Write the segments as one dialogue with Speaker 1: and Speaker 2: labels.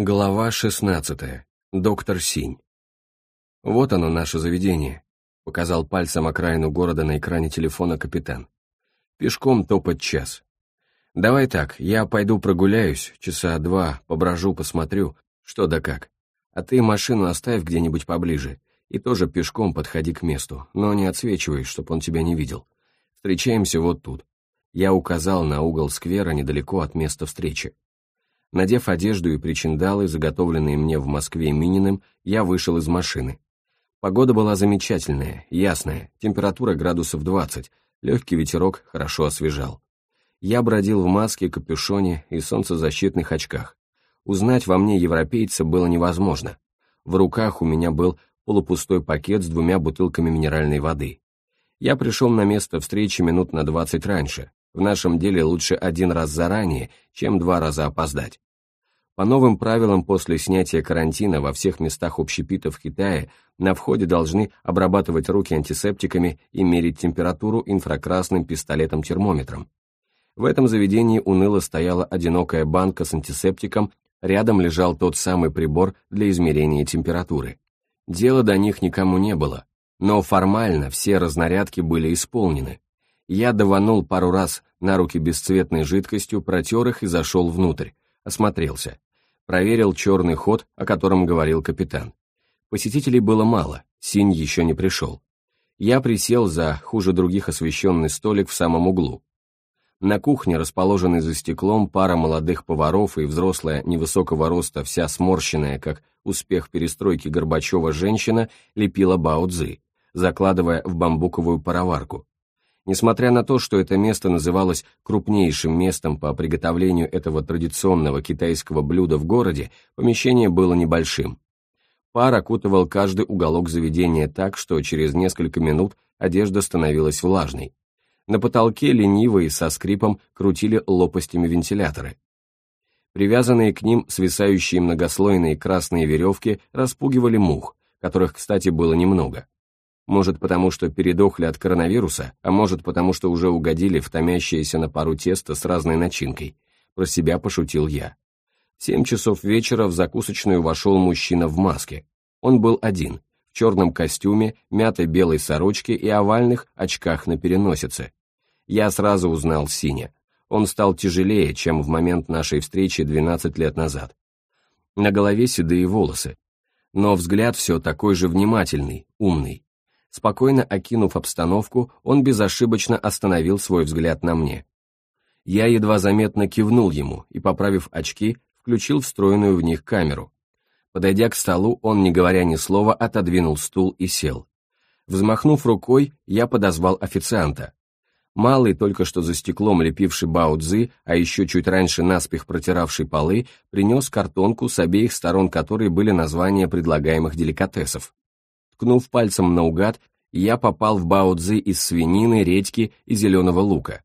Speaker 1: Глава 16. Доктор Синь. «Вот оно, наше заведение», — показал пальцем окраину города на экране телефона капитан. «Пешком топать час. Давай так, я пойду прогуляюсь, часа два, поброжу, посмотрю, что да как. А ты машину оставь где-нибудь поближе и тоже пешком подходи к месту, но не отсвечивай, чтоб он тебя не видел. Встречаемся вот тут». Я указал на угол сквера недалеко от места встречи. Надев одежду и причиндалы, заготовленные мне в Москве Мининым, я вышел из машины. Погода была замечательная, ясная, температура градусов 20, легкий ветерок хорошо освежал. Я бродил в маске, капюшоне и солнцезащитных очках. Узнать во мне европейца было невозможно. В руках у меня был полупустой пакет с двумя бутылками минеральной воды. Я пришел на место встречи минут на 20 раньше, в нашем деле лучше один раз заранее, чем два раза опоздать. По новым правилам после снятия карантина во всех местах общепита в Китае на входе должны обрабатывать руки антисептиками и мерить температуру инфракрасным пистолетом-термометром. В этом заведении уныло стояла одинокая банка с антисептиком, рядом лежал тот самый прибор для измерения температуры. Дела до них никому не было, но формально все разнарядки были исполнены, я даванул пару раз на руки бесцветной жидкостью, протер их и зашел внутрь, осмотрелся. Проверил черный ход, о котором говорил капитан. Посетителей было мало, Синь еще не пришел. Я присел за хуже других освещенный столик в самом углу. На кухне, расположенной за стеклом, пара молодых поваров и взрослая невысокого роста, вся сморщенная, как успех перестройки Горбачева женщина, лепила баудзы, закладывая в бамбуковую пароварку. Несмотря на то, что это место называлось крупнейшим местом по приготовлению этого традиционного китайского блюда в городе, помещение было небольшим. Пар окутывал каждый уголок заведения так, что через несколько минут одежда становилась влажной. На потолке лениво и со скрипом крутили лопастями вентиляторы. Привязанные к ним свисающие многослойные красные веревки распугивали мух, которых, кстати, было немного. Может, потому что передохли от коронавируса, а может, потому что уже угодили в томящееся на пару тесто с разной начинкой. Про себя пошутил я. В семь часов вечера в закусочную вошел мужчина в маске. Он был один, в черном костюме, мятой белой сорочке и овальных очках на переносице. Я сразу узнал Синя. Он стал тяжелее, чем в момент нашей встречи 12 лет назад. На голове седые волосы. Но взгляд все такой же внимательный, умный. Спокойно окинув обстановку, он безошибочно остановил свой взгляд на мне. Я едва заметно кивнул ему и, поправив очки, включил встроенную в них камеру. Подойдя к столу, он, не говоря ни слова, отодвинул стул и сел. Взмахнув рукой, я подозвал официанта. Малый, только что за стеклом лепивший баудзы, а еще чуть раньше наспех протиравший полы, принес картонку, с обеих сторон которой были названия предлагаемых деликатесов. Ткнув пальцем наугад, я попал в баудзы из свинины, редьки и зеленого лука.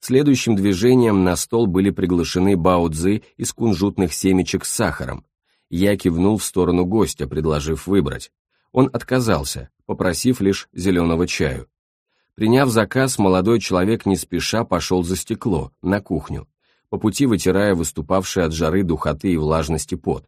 Speaker 1: Следующим движением на стол были приглашены баудзы из кунжутных семечек с сахаром. Я кивнул в сторону гостя, предложив выбрать. Он отказался, попросив лишь зеленого чаю. Приняв заказ, молодой человек не спеша пошел за стекло, на кухню, по пути вытирая выступавший от жары, духоты и влажности пот.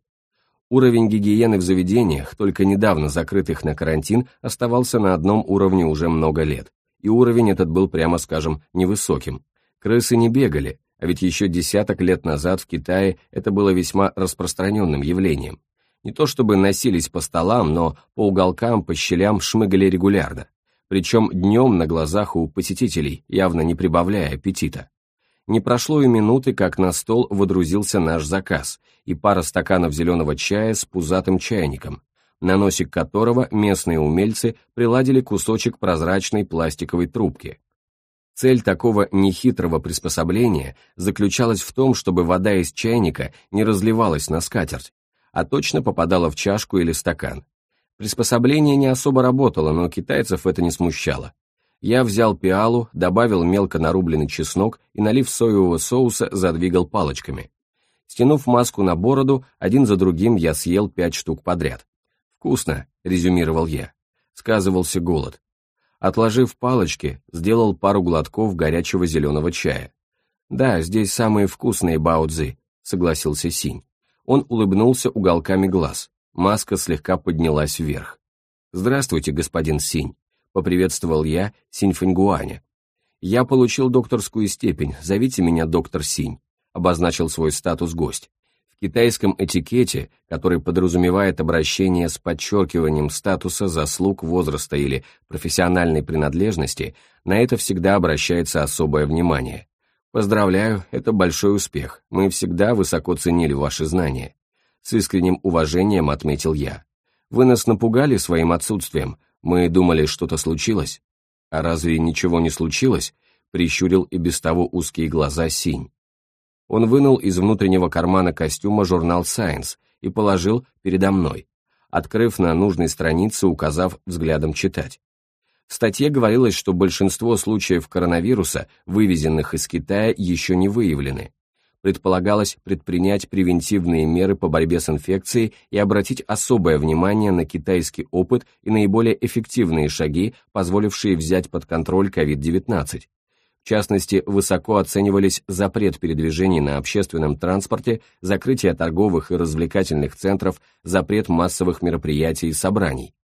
Speaker 1: Уровень гигиены в заведениях, только недавно закрытых на карантин, оставался на одном уровне уже много лет. И уровень этот был, прямо скажем, невысоким. Крысы не бегали, а ведь еще десяток лет назад в Китае это было весьма распространенным явлением. Не то чтобы носились по столам, но по уголкам, по щелям шмыгали регулярно. Причем днем на глазах у посетителей, явно не прибавляя аппетита. Не прошло и минуты, как на стол водрузился наш заказ и пара стаканов зеленого чая с пузатым чайником, на носик которого местные умельцы приладили кусочек прозрачной пластиковой трубки. Цель такого нехитрого приспособления заключалась в том, чтобы вода из чайника не разливалась на скатерть, а точно попадала в чашку или стакан. Приспособление не особо работало, но китайцев это не смущало. Я взял пиалу, добавил мелко нарубленный чеснок и, налив соевого соуса, задвигал палочками. Стянув маску на бороду, один за другим я съел пять штук подряд. «Вкусно», — резюмировал я. Сказывался голод. Отложив палочки, сделал пару глотков горячего зеленого чая. «Да, здесь самые вкусные баудзы», — согласился Синь. Он улыбнулся уголками глаз. Маска слегка поднялась вверх. «Здравствуйте, господин Синь», — поприветствовал я Синь Фэньгуаня. «Я получил докторскую степень, зовите меня доктор Синь», — обозначил свой статус гость. В китайском этикете, который подразумевает обращение с подчеркиванием статуса, заслуг, возраста или профессиональной принадлежности, на это всегда обращается особое внимание. Поздравляю, это большой успех. Мы всегда высоко ценили ваши знания. С искренним уважением отметил я. Вы нас напугали своим отсутствием. Мы думали, что-то случилось. А разве ничего не случилось? Прищурил и без того узкие глаза Синь. Он вынул из внутреннего кармана костюма журнал Science и положил передо мной, открыв на нужной странице, указав взглядом читать. В статье говорилось, что большинство случаев коронавируса, вывезенных из Китая, еще не выявлены. Предполагалось предпринять превентивные меры по борьбе с инфекцией и обратить особое внимание на китайский опыт и наиболее эффективные шаги, позволившие взять под контроль COVID-19. В частности, высоко оценивались запрет передвижений на общественном транспорте, закрытие торговых и развлекательных центров, запрет массовых мероприятий и собраний.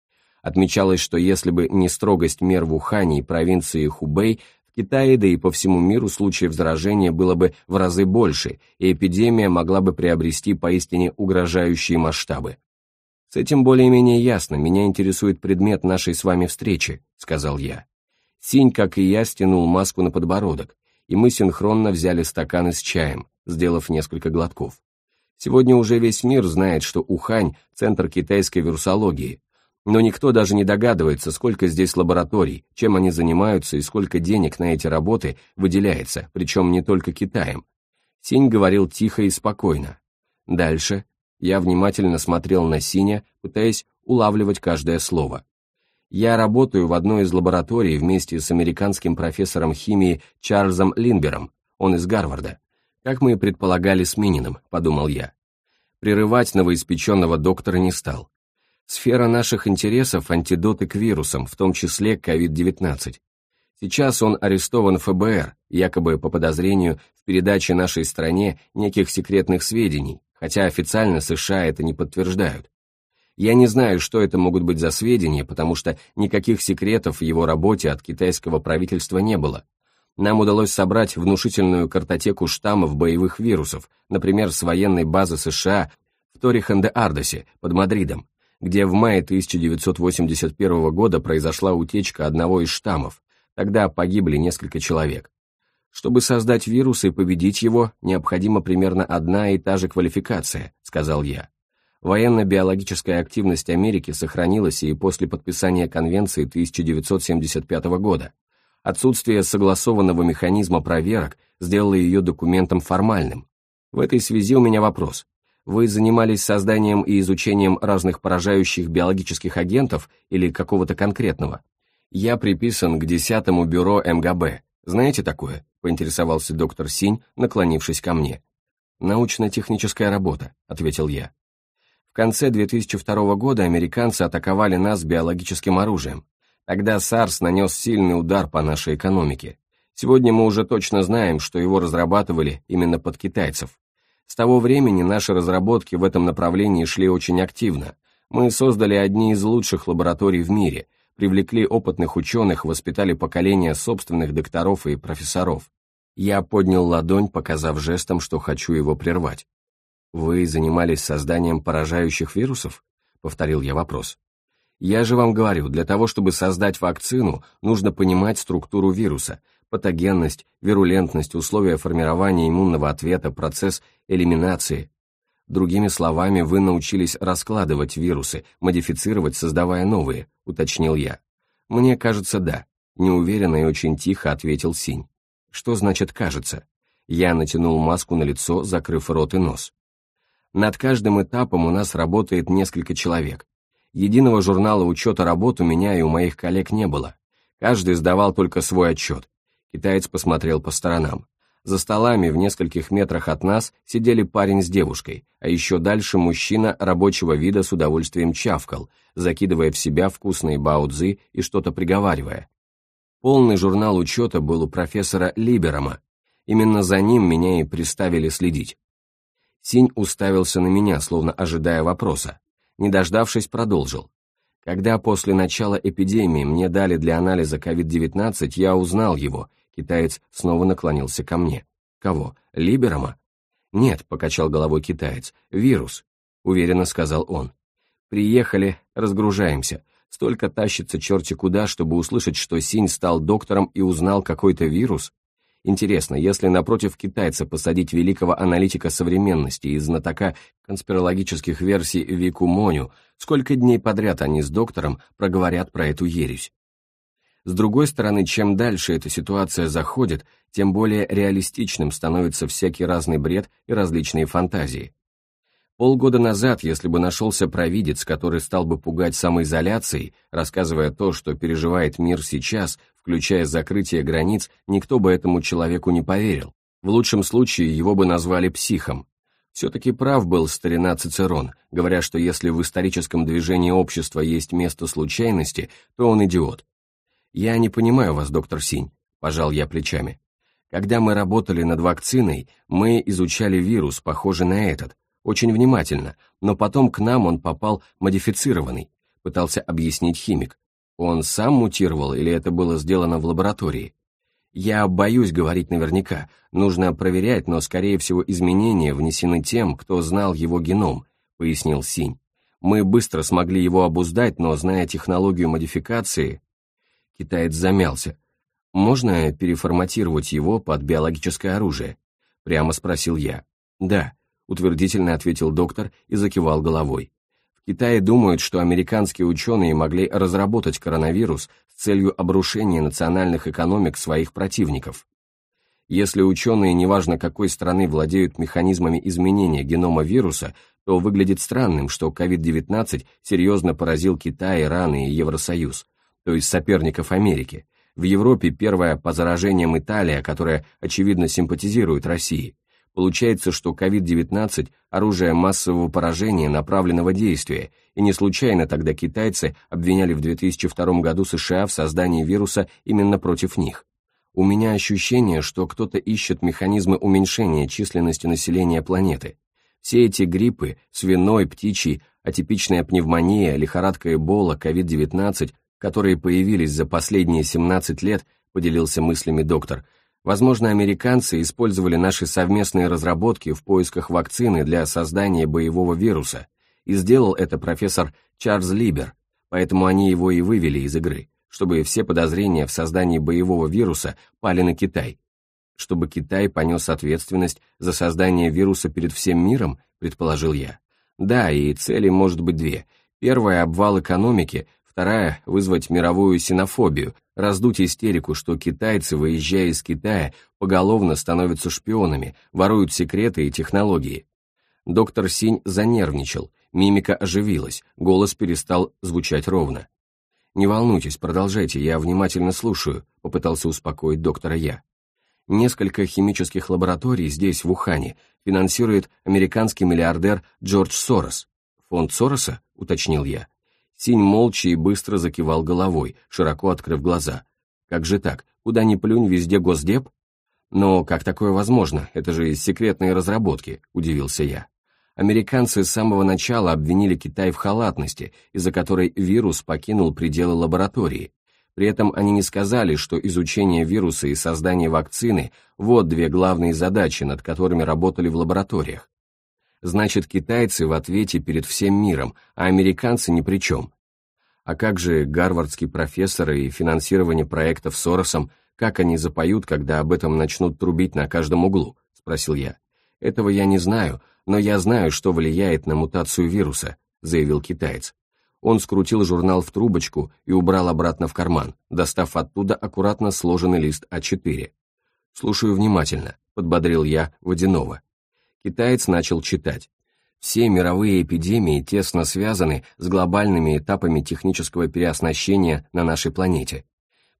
Speaker 1: Отмечалось, что если бы не строгость мер в Ухане и провинции Хубэй, Китае, да и по всему миру случаев заражения было бы в разы больше, и эпидемия могла бы приобрести поистине угрожающие масштабы. «С этим более-менее ясно, меня интересует предмет нашей с вами встречи», — сказал я. Синь, как и я, стянул маску на подбородок, и мы синхронно взяли стаканы с чаем, сделав несколько глотков. Сегодня уже весь мир знает, что Ухань – центр китайской вирусологии, но никто даже не догадывается, сколько здесь лабораторий, чем они занимаются и сколько денег на эти работы выделяется, причем не только Китаем. Синь говорил тихо и спокойно. Дальше я внимательно смотрел на Синя, пытаясь улавливать каждое слово. Я работаю в одной из лабораторий вместе с американским профессором химии Чарльзом Линбером, он из Гарварда. Как мы и предполагали с Мининым, подумал я. Прерывать новоиспеченного доктора не стал. Сфера наших интересов – антидоты к вирусам, в том числе COVID-19. Сейчас он арестован ФБР, якобы по подозрению в передаче нашей стране неких секретных сведений, хотя официально США это не подтверждают. Я не знаю, что это могут быть за сведения, потому что никаких секретов в его работе от китайского правительства не было. Нам удалось собрать внушительную картотеку штаммов боевых вирусов, например, с военной базы США в Ториханде-Ардосе под Мадридом, где в мае 1981 года произошла утечка одного из штаммов, тогда погибли несколько человек. Чтобы создать вирус и победить его, необходима примерно одна и та же квалификация, сказал я. Военно-биологическая активность Америки сохранилась и после подписания Конвенции 1975 года. Отсутствие согласованного механизма проверок сделало ее документом формальным. В этой связи у меня вопрос. Вы занимались созданием и изучением разных поражающих биологических агентов или какого-то конкретного? Я приписан к 10-му бюро МГБ. Знаете такое? Поинтересовался доктор Синь, наклонившись ко мне. «Научно-техническая работа», — ответил я. В конце 2002 года американцы атаковали нас биологическим оружием. Тогда САРС нанес сильный удар по нашей экономике. Сегодня мы уже точно знаем, что его разрабатывали именно под китайцев. С того времени наши разработки в этом направлении шли очень активно. Мы создали одни из лучших лабораторий в мире, привлекли опытных ученых, воспитали поколения собственных докторов и профессоров. Я поднял ладонь, показав жестом, что хочу его прервать. «Вы занимались созданием поражающих вирусов?» — повторил я вопрос. «Я же вам говорю, для того, чтобы создать вакцину, нужно понимать структуру вируса, патогенность, вирулентность, условия формирования иммунного ответа, процесс элиминации. Другими словами, вы научились раскладывать вирусы, модифицировать, создавая новые», — уточнил я. «Мне кажется, да», — неуверенно и очень тихо ответил Синь. «Что значит «кажется»?» Я натянул маску на лицо, закрыв рот и нос. Над каждым этапом у нас работает несколько человек. Единого журнала учета работ у меня и у моих коллег не было. Каждый сдавал только свой отчет. Китаец посмотрел по сторонам. За столами в нескольких метрах от нас сидели парень с девушкой, а еще дальше мужчина рабочего вида с удовольствием чавкал, закидывая в себя вкусные баудзы и что-то приговаривая. Полный журнал учета был у профессора Либерома. Именно за ним меня и приставили следить. Синь уставился на меня, словно ожидая вопроса. Не дождавшись, продолжил. Когда после начала эпидемии мне дали для анализа COVID-19, я узнал его. Китаец снова наклонился ко мне. Кого? Либерома? Нет, покачал головой китаец. Вирус, уверенно сказал он. Приехали, разгружаемся. Столько тащится черти куда, чтобы услышать, что Синь стал доктором и узнал какой-то вирус. Интересно, если напротив китайца посадить великого аналитика современности и знатока конспирологических версий Вику Моню, сколько дней подряд они с доктором проговорят про эту ересь? С другой стороны, чем дальше эта ситуация заходит, тем более реалистичным становится всякий разный бред и различные фантазии. Полгода назад, если бы нашелся провидец, который стал бы пугать самоизоляцией, рассказывая то, что переживает мир сейчас, включая закрытие границ, никто бы этому человеку не поверил. В лучшем случае его бы назвали психом. Все-таки прав был старина Цицерон, говоря, что если в историческом движении общества есть место случайности, то он идиот. «Я не понимаю вас, доктор Синь», – пожал я плечами. Когда мы работали над вакциной, мы изучали вирус, похожий на этот, очень внимательно, но потом к нам он попал модифицированный, пытался объяснить химик. Он сам мутировал или это было сделано в лаборатории? Я боюсь говорить наверняка, нужно проверять, но, скорее всего, изменения внесены тем, кто знал его геном, пояснил Синь. Мы быстро смогли его обуздать, но, зная технологию модификации... Китаец замялся. «Можно переформатировать его под биологическое оружие?» Прямо спросил я. «Да», утвердительно ответил доктор и закивал головой. В Китае думают, что американские ученые могли разработать коронавирус с целью обрушения национальных экономик своих противников. Если ученые, неважно какой страны, владеют механизмами изменения генома вируса, то выглядит странным, что COVID-19 серьезно поразил Китай, Иран и Евросоюз, то есть соперников Америки. В Европе первая по заражениям Италия, которая, очевидно, симпатизирует России. Получается, что COVID-19 – оружие массового поражения направленного действия, и не случайно тогда китайцы обвиняли в 2002 году США в создании вируса именно против них. У меня ощущение, что кто-то ищет механизмы уменьшения численности населения планеты. Все эти гриппы, свиной, птичий, атипичная пневмония, лихорадка Эбола, COVID-19, которые появились за последние 17 лет, поделился мыслями доктор – Возможно, американцы использовали наши совместные разработки в поисках вакцины для создания боевого вируса, и сделал это профессор Чарльз Либер, поэтому они его и вывели из игры, чтобы все подозрения в создании боевого вируса пали на Китай. Чтобы Китай понес ответственность за создание вируса перед всем миром, предположил я. Да, и цели может быть две. Первая – обвал экономики, Вторая – вызвать мировую синофобию, раздуть истерику, что китайцы, выезжая из Китая, поголовно становятся шпионами, воруют секреты и технологии. Доктор Синь занервничал, мимика оживилась, голос перестал звучать ровно. «Не волнуйтесь, продолжайте, я внимательно слушаю», — попытался успокоить доктора я. Несколько химических лабораторий здесь, в Ухане, финансирует американский миллиардер Джордж Сорос. «Фонд Сороса?» — уточнил я. Синь молча и быстро закивал головой, широко открыв глаза. Как же так? Куда ни плюнь, везде госдеп? Но как такое возможно? Это же из секретной разработки, удивился я. Американцы с самого начала обвинили Китай в халатности, из-за которой вирус покинул пределы лаборатории. При этом они не сказали, что изучение вируса и создание вакцины – вот две главные задачи, над которыми работали в лабораториях. Значит, китайцы в ответе перед всем миром, а американцы ни при чем. А как же гарвардский профессор и финансирование проектов Соросом, как они запоют, когда об этом начнут трубить на каждом углу? Спросил я. Этого я не знаю, но я знаю, что влияет на мутацию вируса, заявил китаец. Он скрутил журнал в трубочку и убрал обратно в карман, достав оттуда аккуратно сложенный лист А4. «Слушаю внимательно», — подбодрил я Водянова. Китаец начал читать. Все мировые эпидемии тесно связаны с глобальными этапами технического переоснащения на нашей планете.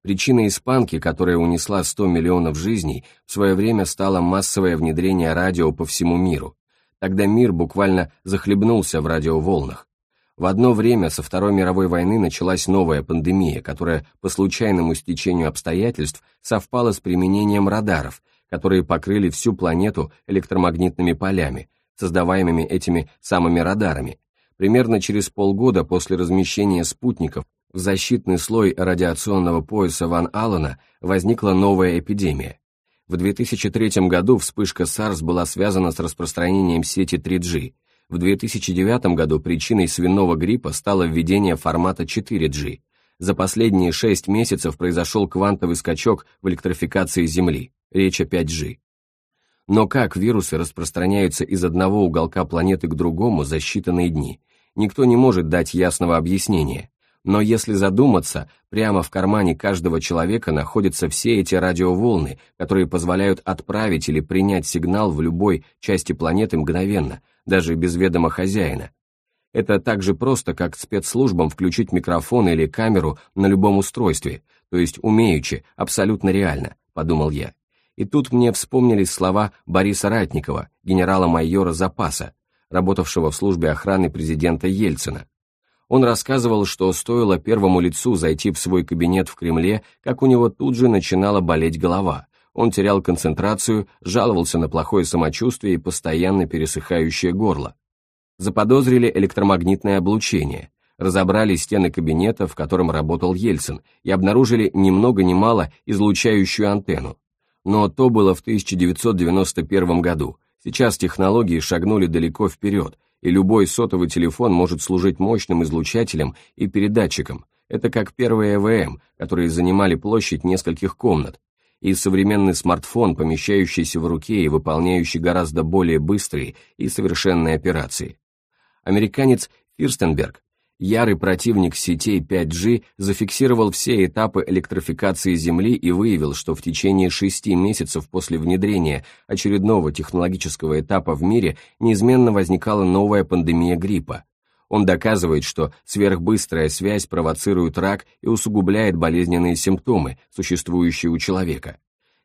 Speaker 1: Причиной испанки, которая унесла 100 миллионов жизней, в свое время стало массовое внедрение радио по всему миру. Тогда мир буквально захлебнулся в радиоволнах. В одно время со Второй мировой войны началась новая пандемия, которая по случайному стечению обстоятельств совпала с применением радаров, которые покрыли всю планету электромагнитными полями, создаваемыми этими самыми радарами. Примерно через полгода после размещения спутников в защитный слой радиационного пояса Ван Аллена возникла новая эпидемия. В 2003 году вспышка SARS была связана с распространением сети 3G. В 2009 году причиной свиного гриппа стало введение формата 4G. За последние 6 месяцев произошел квантовый скачок в электрификации Земли, речь о 5G. Но как вирусы распространяются из одного уголка планеты к другому за считанные дни, никто не может дать ясного объяснения. Но если задуматься, прямо в кармане каждого человека находятся все эти радиоволны, которые позволяют отправить или принять сигнал в любой части планеты мгновенно, даже без ведома хозяина. Это так же просто, как спецслужбам включить микрофон или камеру на любом устройстве, то есть умеючи, абсолютно реально, подумал я. И тут мне вспомнились слова Бориса Ратникова, генерала-майора запаса, работавшего в службе охраны президента Ельцина. Он рассказывал, что стоило первому лицу зайти в свой кабинет в Кремле, как у него тут же начинала болеть голова. Он терял концентрацию, жаловался на плохое самочувствие и постоянно пересыхающее горло. Заподозрили электромагнитное облучение, разобрали стены кабинета, в котором работал Ельцин, и обнаружили ни много ни мало излучающую антенну. Но то было в 1991 году. Сейчас технологии шагнули далеко вперед, и любой сотовый телефон может служить мощным излучателем и передатчиком. Это как первые ЭВМ, которые занимали площадь нескольких комнат, и современный смартфон, помещающийся в руке и выполняющий гораздо более быстрые и совершенные операции. Американец Фирстенберг ярый противник сетей 5G зафиксировал все этапы электрификации Земли и выявил, что в течение шести месяцев после внедрения очередного технологического этапа в мире неизменно возникала новая пандемия гриппа. Он доказывает, что сверхбыстрая связь провоцирует рак и усугубляет болезненные симптомы, существующие у человека.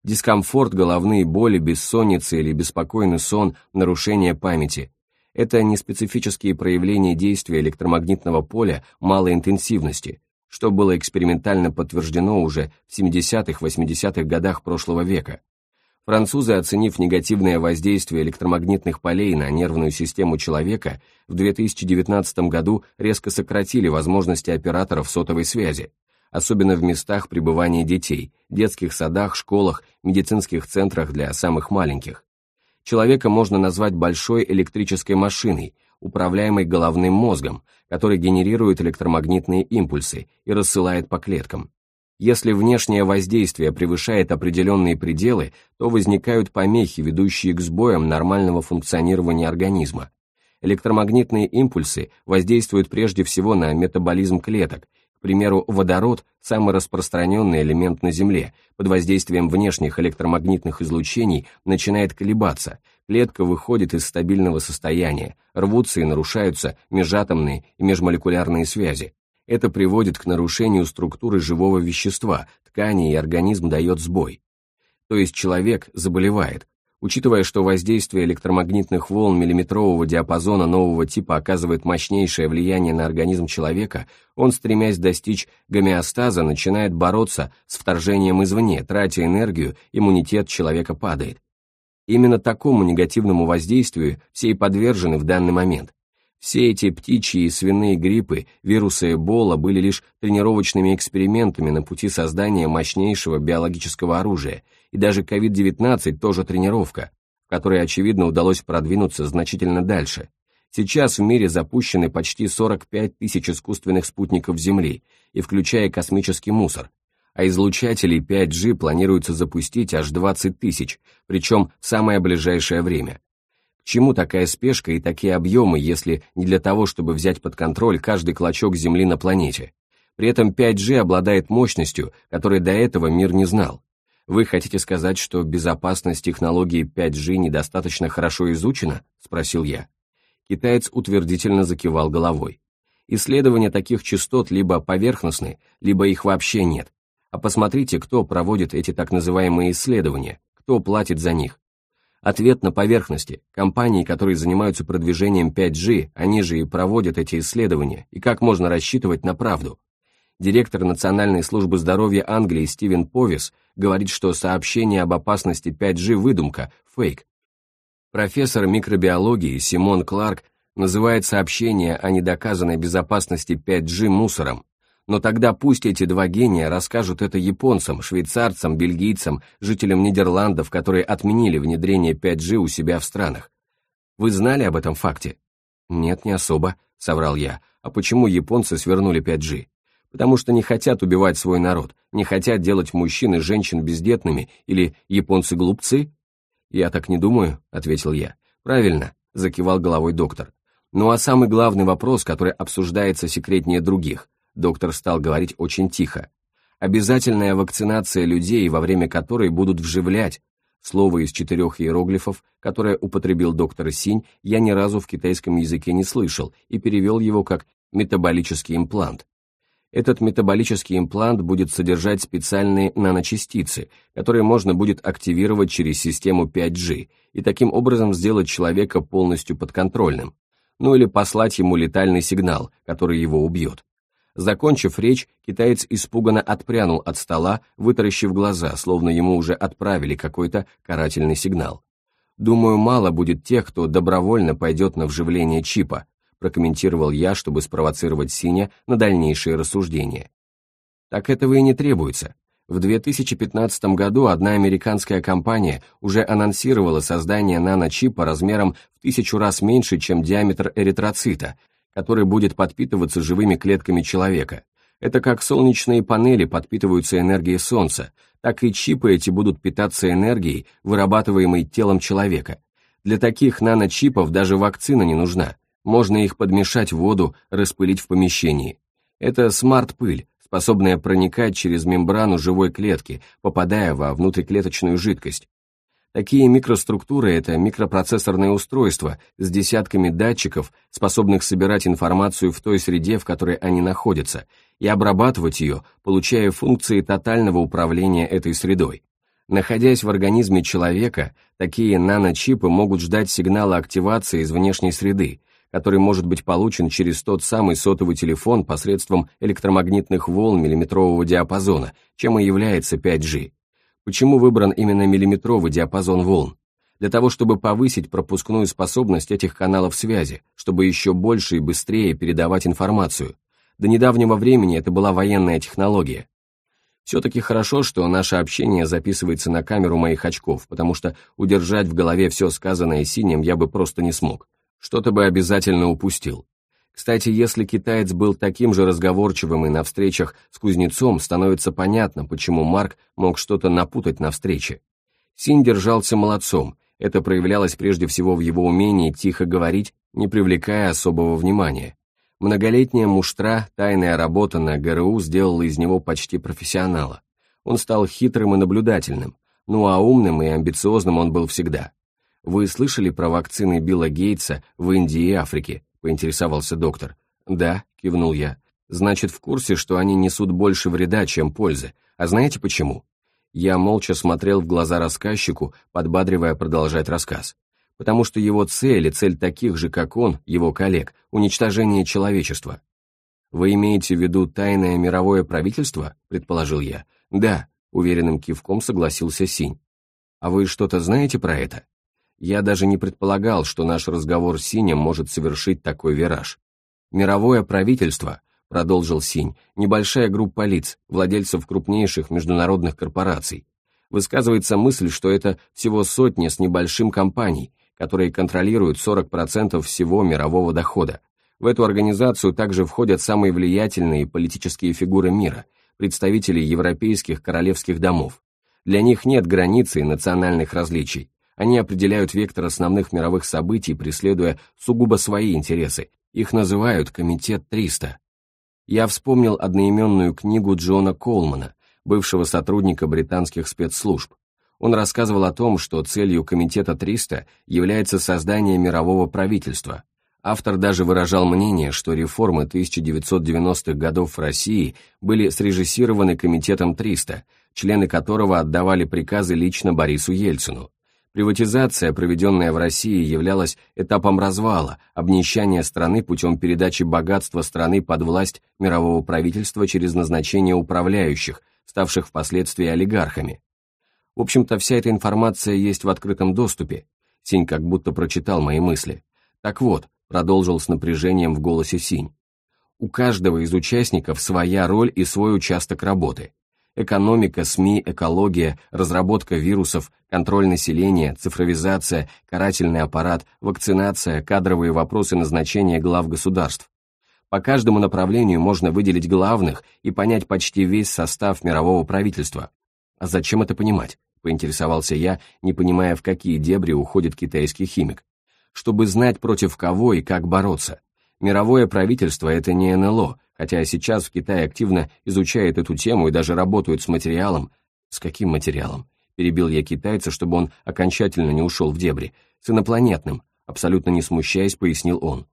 Speaker 1: Дискомфорт, головные боли, бессонница или беспокойный сон, нарушение памяти – это неспецифические проявления действия электромагнитного поля малой интенсивности, что было экспериментально подтверждено уже в 70-80-х годах прошлого века. Французы, оценив негативное воздействие электромагнитных полей на нервную систему человека, в 2019 году резко сократили возможности операторов сотовой связи, особенно в местах пребывания детей, детских садах, школах, медицинских центрах для самых маленьких. Человека можно назвать большой электрической машиной, управляемой головным мозгом, который генерирует электромагнитные импульсы и рассылает по клеткам. Если внешнее воздействие превышает определенные пределы, то возникают помехи, ведущие к сбоям нормального функционирования организма. Электромагнитные импульсы воздействуют прежде всего на метаболизм клеток к примеру, водород – самый распространенный элемент на Земле, под воздействием внешних электромагнитных излучений начинает колебаться, клетка выходит из стабильного состояния, рвутся и нарушаются межатомные и межмолекулярные связи. Это приводит к нарушению структуры живого вещества, ткани и организм дает сбой. То есть человек заболевает, Учитывая, что воздействие электромагнитных волн миллиметрового диапазона нового типа оказывает мощнейшее влияние на организм человека, он, стремясь достичь гомеостаза, начинает бороться с вторжением извне, тратя энергию, иммунитет человека падает. Именно такому негативному воздействию все и подвержены в данный момент. Все эти птичьи и свиные гриппы, вирусы Эбола были лишь тренировочными экспериментами на пути создания мощнейшего биологического оружия, и даже COVID-19 тоже тренировка, в которой, очевидно, удалось продвинуться значительно дальше. Сейчас в мире запущены почти 45 тысяч искусственных спутников Земли, и включая космический мусор, а излучателей 5G планируется запустить аж 20 тысяч, причем в самое ближайшее время. Чему такая спешка и такие объемы, если не для того, чтобы взять под контроль каждый клочок Земли на планете? При этом 5G обладает мощностью, которой до этого мир не знал. Вы хотите сказать, что безопасность технологии 5G недостаточно хорошо изучена? Спросил я. Китаец утвердительно закивал головой. Исследования таких частот либо поверхностны, либо их вообще нет. А посмотрите, кто проводит эти так называемые исследования, кто платит за них. Ответ на поверхности. Компании, которые занимаются продвижением 5G, они же и проводят эти исследования, и как можно рассчитывать на правду? Директор Национальной службы здоровья Англии Стивен Повис говорит, что сообщение об опасности 5G – выдумка, фейк. Профессор микробиологии Симон Кларк называет сообщение о недоказанной безопасности 5G мусором, но тогда пусть эти два гения расскажут это японцам, швейцарцам, бельгийцам, жителям Нидерландов, которые отменили внедрение 5G у себя в странах. Вы знали об этом факте? Нет, не особо, соврал я. А почему японцы свернули 5G? Потому что не хотят убивать свой народ, не хотят делать мужчин и женщин бездетными, или японцы глупцы? Я так не думаю, ответил я. Правильно, закивал головой доктор. Ну а самый главный вопрос, который обсуждается секретнее других, доктор стал говорить очень тихо. Обязательная вакцинация людей, во время которой будут вживлять. Слово из четырех иероглифов, которое употребил доктор Синь, я ни разу в китайском языке не слышал и перевел его как «метаболический имплант». Этот метаболический имплант будет содержать специальные наночастицы, которые можно будет активировать через систему 5G и таким образом сделать человека полностью подконтрольным, ну или послать ему летальный сигнал, который его убьет. Закончив речь, китаец испуганно отпрянул от стола, вытаращив глаза, словно ему уже отправили какой-то карательный сигнал. «Думаю, мало будет тех, кто добровольно пойдет на вживление чипа», прокомментировал я, чтобы спровоцировать Синя на дальнейшие рассуждения. Так этого и не требуется. В 2015 году одна американская компания уже анонсировала создание наночипа размером в тысячу раз меньше, чем диаметр эритроцита, который будет подпитываться живыми клетками человека. Это как солнечные панели подпитываются энергией Солнца, так и чипы эти будут питаться энергией, вырабатываемой телом человека. Для таких наночипов даже вакцина не нужна. Можно их подмешать в воду, распылить в помещении. Это смарт-пыль, способная проникать через мембрану живой клетки, попадая во внутриклеточную жидкость. Такие микроструктуры — это микропроцессорные устройства с десятками датчиков, способных собирать информацию в той среде, в которой они находятся, и обрабатывать ее, получая функции тотального управления этой средой. Находясь в организме человека, такие наночипы могут ждать сигнала активации из внешней среды, который может быть получен через тот самый сотовый телефон посредством электромагнитных волн миллиметрового диапазона, чем и является 5G. Почему выбран именно миллиметровый диапазон волн? Для того, чтобы повысить пропускную способность этих каналов связи, чтобы еще больше и быстрее передавать информацию. До недавнего времени это была военная технология. Все-таки хорошо, что наше общение записывается на камеру моих очков, потому что удержать в голове все сказанное синим я бы просто не смог. Что-то бы обязательно упустил. Кстати, если китаец был таким же разговорчивым и на встречах с кузнецом, становится понятно, почему Марк мог что-то напутать на встрече. Синь держался молодцом, это проявлялось прежде всего в его умении тихо говорить, не привлекая особого внимания. Многолетняя муштра, тайная работа на ГРУ сделала из него почти профессионала. Он стал хитрым и наблюдательным, ну а умным и амбициозным он был всегда. Вы слышали про вакцины Билла Гейтса в Индии и Африке? — поинтересовался доктор. «Да», — кивнул я. «Значит, в курсе, что они несут больше вреда, чем пользы. А знаете почему?» Я молча смотрел в глаза рассказчику, подбадривая продолжать рассказ. Потому что его цель и цель таких же, как он, его коллег, уничтожение человечества. «Вы имеете в виду тайное мировое правительство?» — предположил я. «Да», — уверенным кивком согласился Синь. «А вы что-то знаете про это?» Я даже не предполагал, что наш разговор с Синем может совершить такой вираж. Мировое правительство, продолжил Синь, небольшая группа лиц, владельцев крупнейших международных корпораций. Высказывается мысль, что это всего сотни с небольшим компаний, которые контролируют 40% всего мирового дохода. В эту организацию также входят самые влиятельные политические фигуры мира, представители европейских королевских домов. Для них нет границ и национальных различий. Они определяют вектор основных мировых событий, преследуя сугубо свои интересы. Их называют Комитет 300. Я вспомнил одноименную книгу Джона Колмана, бывшего сотрудника британских спецслужб. Он рассказывал о том, что целью Комитета 300 является создание мирового правительства. Автор даже выражал мнение, что реформы 1990-х годов в России были срежиссированы Комитетом 300, члены которого отдавали приказы лично Борису Ельцину. Приватизация, проведенная в России, являлась этапом развала, обнищания страны путем передачи богатства страны под власть мирового правительства через назначение управляющих, ставших впоследствии олигархами. В общем-то, вся эта информация есть в открытом доступе. Синь как будто прочитал мои мысли. Так вот, продолжил с напряжением в голосе Синь. У каждого из участников своя роль и свой участок работы. Экономика, СМИ, экология, разработка вирусов, контроль населения, цифровизация, карательный аппарат, вакцинация, кадровые вопросы назначения глав государств. По каждому направлению можно выделить главных и понять почти весь состав мирового правительства. А зачем это понимать? Поинтересовался я, не понимая, в какие дебри уходит китайский химик. Чтобы знать, против кого и как бороться. Мировое правительство – это не НЛО, хотя сейчас в Китае активно изучает эту тему и даже работают с материалом. С каким материалом? Перебил я китайца, чтобы он окончательно не ушел в дебри. С инопланетным, абсолютно не смущаясь, пояснил он.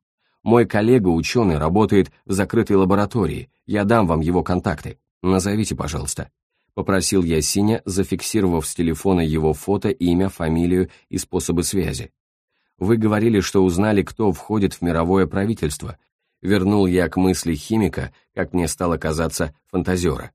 Speaker 1: Мой коллега-ученый работает в закрытой лаборатории, я дам вам его контакты. Назовите, пожалуйста. Попросил я Синя, зафиксировав с телефона его фото, имя, фамилию и способы связи. Вы говорили, что узнали, кто входит в мировое правительство. Вернул я к мысли химика, как мне стало казаться, фантазера.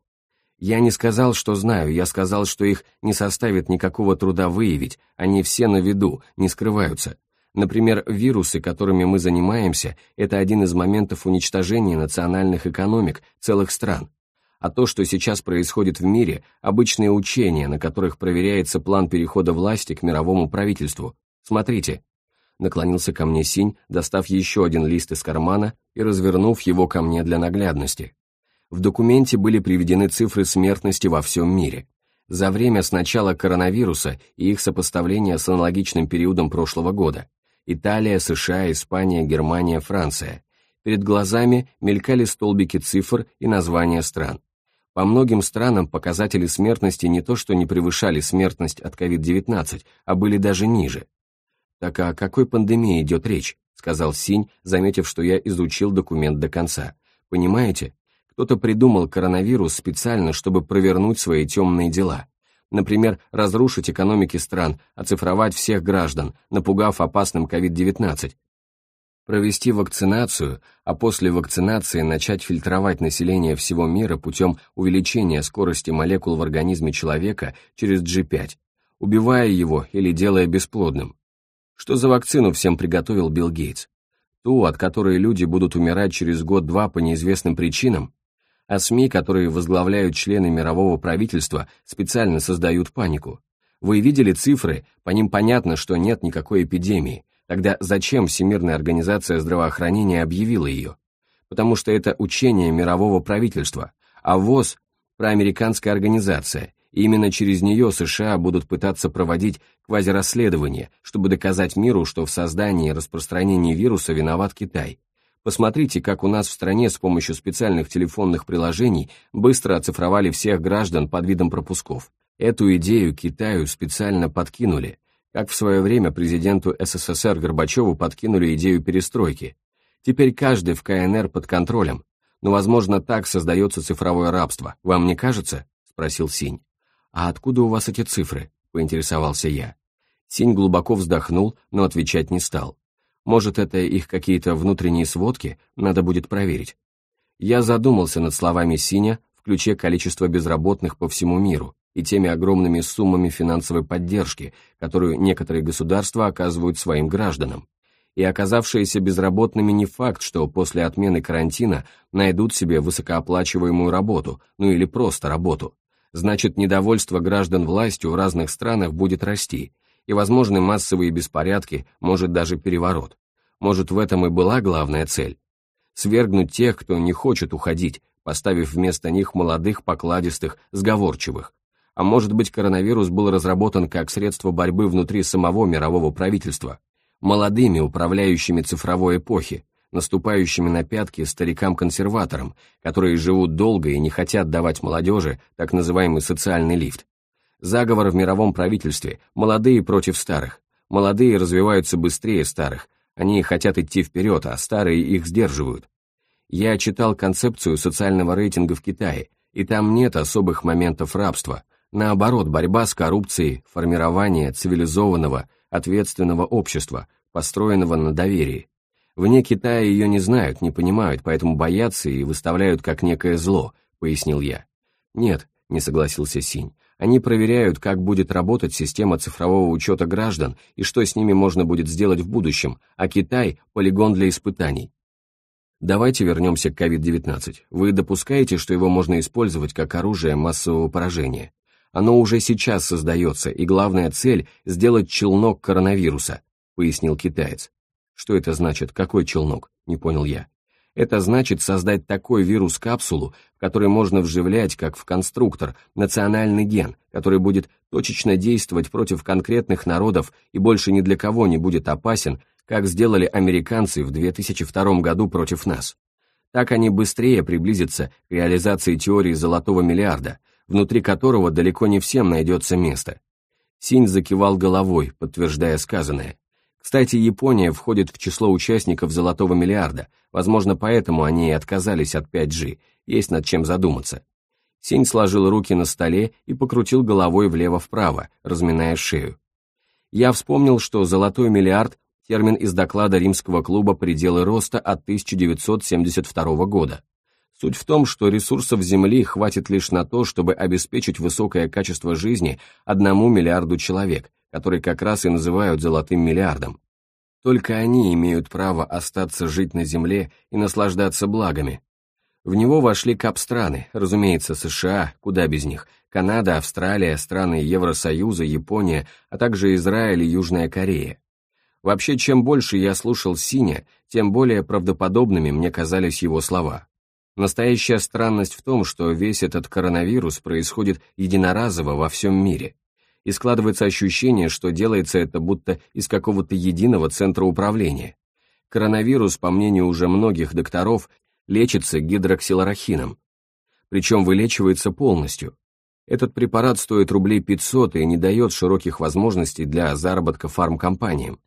Speaker 1: Я не сказал, что знаю, я сказал, что их не составит никакого труда выявить, они все на виду, не скрываются. Например, вирусы, которыми мы занимаемся, это один из моментов уничтожения национальных экономик целых стран. А то, что сейчас происходит в мире, обычные учения, на которых проверяется план перехода власти к мировому правительству. Смотрите. Наклонился ко мне Синь, достав еще один лист из кармана и развернув его ко мне для наглядности. В документе были приведены цифры смертности во всем мире. За время с начала коронавируса и их сопоставления с аналогичным периодом прошлого года. Италия, США, Испания, Германия, Франция. Перед глазами мелькали столбики цифр и названия стран. По многим странам показатели смертности не то что не превышали смертность от COVID-19, а были даже ниже. «Так о какой пандемии идет речь?» — сказал Синь, заметив, что я изучил документ до конца. «Понимаете? Кто-то придумал коронавирус специально, чтобы провернуть свои темные дела. Например, разрушить экономики стран, оцифровать всех граждан, напугав опасным COVID-19. Провести вакцинацию, а после вакцинации начать фильтровать население всего мира путем увеличения скорости молекул в организме человека через G5, убивая его или делая бесплодным. Что за вакцину всем приготовил Билл Гейтс? Ту, от которой люди будут умирать через год-два по неизвестным причинам? а СМИ, которые возглавляют члены мирового правительства, специально создают панику. Вы видели цифры, по ним понятно, что нет никакой эпидемии. Тогда зачем Всемирная организация здравоохранения объявила ее? Потому что это учение мирового правительства, а ВОЗ – проамериканская организация, именно через нее США будут пытаться проводить квазирасследование, чтобы доказать миру, что в создании и распространении вируса виноват Китай, Посмотрите, как у нас в стране с помощью специальных телефонных приложений быстро оцифровали всех граждан под видом пропусков. Эту идею Китаю специально подкинули, как в свое время президенту СССР Горбачеву подкинули идею перестройки. Теперь каждый в КНР под контролем. Но, возможно, так создается цифровое рабство. Вам не кажется? Спросил Синь. А откуда у вас эти цифры? Поинтересовался я. Синь глубоко вздохнул, но отвечать не стал. Может, это их какие-то внутренние сводки, надо будет проверить. Я задумался над словами Синя в ключе количества безработных по всему миру и теми огромными суммами финансовой поддержки, которую некоторые государства оказывают своим гражданам. И оказавшиеся безработными не факт, что после отмены карантина найдут себе высокооплачиваемую работу, ну или просто работу. Значит, недовольство граждан властью в разных странах будет расти, и возможны массовые беспорядки, может даже переворот. Может, в этом и была главная цель? Свергнуть тех, кто не хочет уходить, поставив вместо них молодых, покладистых, сговорчивых. А может быть, коронавирус был разработан как средство борьбы внутри самого мирового правительства, молодыми, управляющими цифровой эпохи, наступающими на пятки старикам-консерваторам, которые живут долго и не хотят давать молодежи так называемый социальный лифт. Заговор в мировом правительстве, молодые против старых. Молодые развиваются быстрее старых, они хотят идти вперед, а старые их сдерживают. Я читал концепцию социального рейтинга в Китае, и там нет особых моментов рабства. Наоборот, борьба с коррупцией, формирование цивилизованного, ответственного общества, построенного на доверии. Вне Китая ее не знают, не понимают, поэтому боятся и выставляют как некое зло, пояснил я. Нет, не согласился Синь, Они проверяют, как будет работать система цифрового учета граждан и что с ними можно будет сделать в будущем, а Китай – полигон для испытаний. Давайте вернемся к COVID-19. Вы допускаете, что его можно использовать как оружие массового поражения? Оно уже сейчас создается, и главная цель – сделать челнок коронавируса, пояснил китаец. Что это значит, какой челнок? Не понял я. Это значит создать такой вирус-капсулу, в которой можно вживлять, как в конструктор, национальный ген, который будет точечно действовать против конкретных народов и больше ни для кого не будет опасен, как сделали американцы в 2002 году против нас. Так они быстрее приблизятся к реализации теории золотого миллиарда, внутри которого далеко не всем найдется место. Синь закивал головой, подтверждая сказанное. Кстати, Япония входит в число участников «Золотого миллиарда», возможно, поэтому они и отказались от 5G, есть над чем задуматься. Синь сложил руки на столе и покрутил головой влево-вправо, разминая шею. Я вспомнил, что «Золотой миллиард» — термин из доклада римского клуба «Пределы роста» от 1972 года. Суть в том, что ресурсов Земли хватит лишь на то, чтобы обеспечить высокое качество жизни одному миллиарду человек, который как раз и называют золотым миллиардом. Только они имеют право остаться жить на Земле и наслаждаться благами. В него вошли кап-страны, разумеется, США, куда без них, Канада, Австралия, страны Евросоюза, Япония, а также Израиль и Южная Корея. Вообще, чем больше я слушал Синя, тем более правдоподобными мне казались его слова. Настоящая странность в том, что весь этот коронавирус происходит единоразово во всем мире и складывается ощущение, что делается это будто из какого-то единого центра управления. Коронавирус, по мнению уже многих докторов, лечится гидроксилорахином, причем вылечивается полностью. Этот препарат стоит рублей 500 и не дает широких возможностей для заработка фармкомпаниям.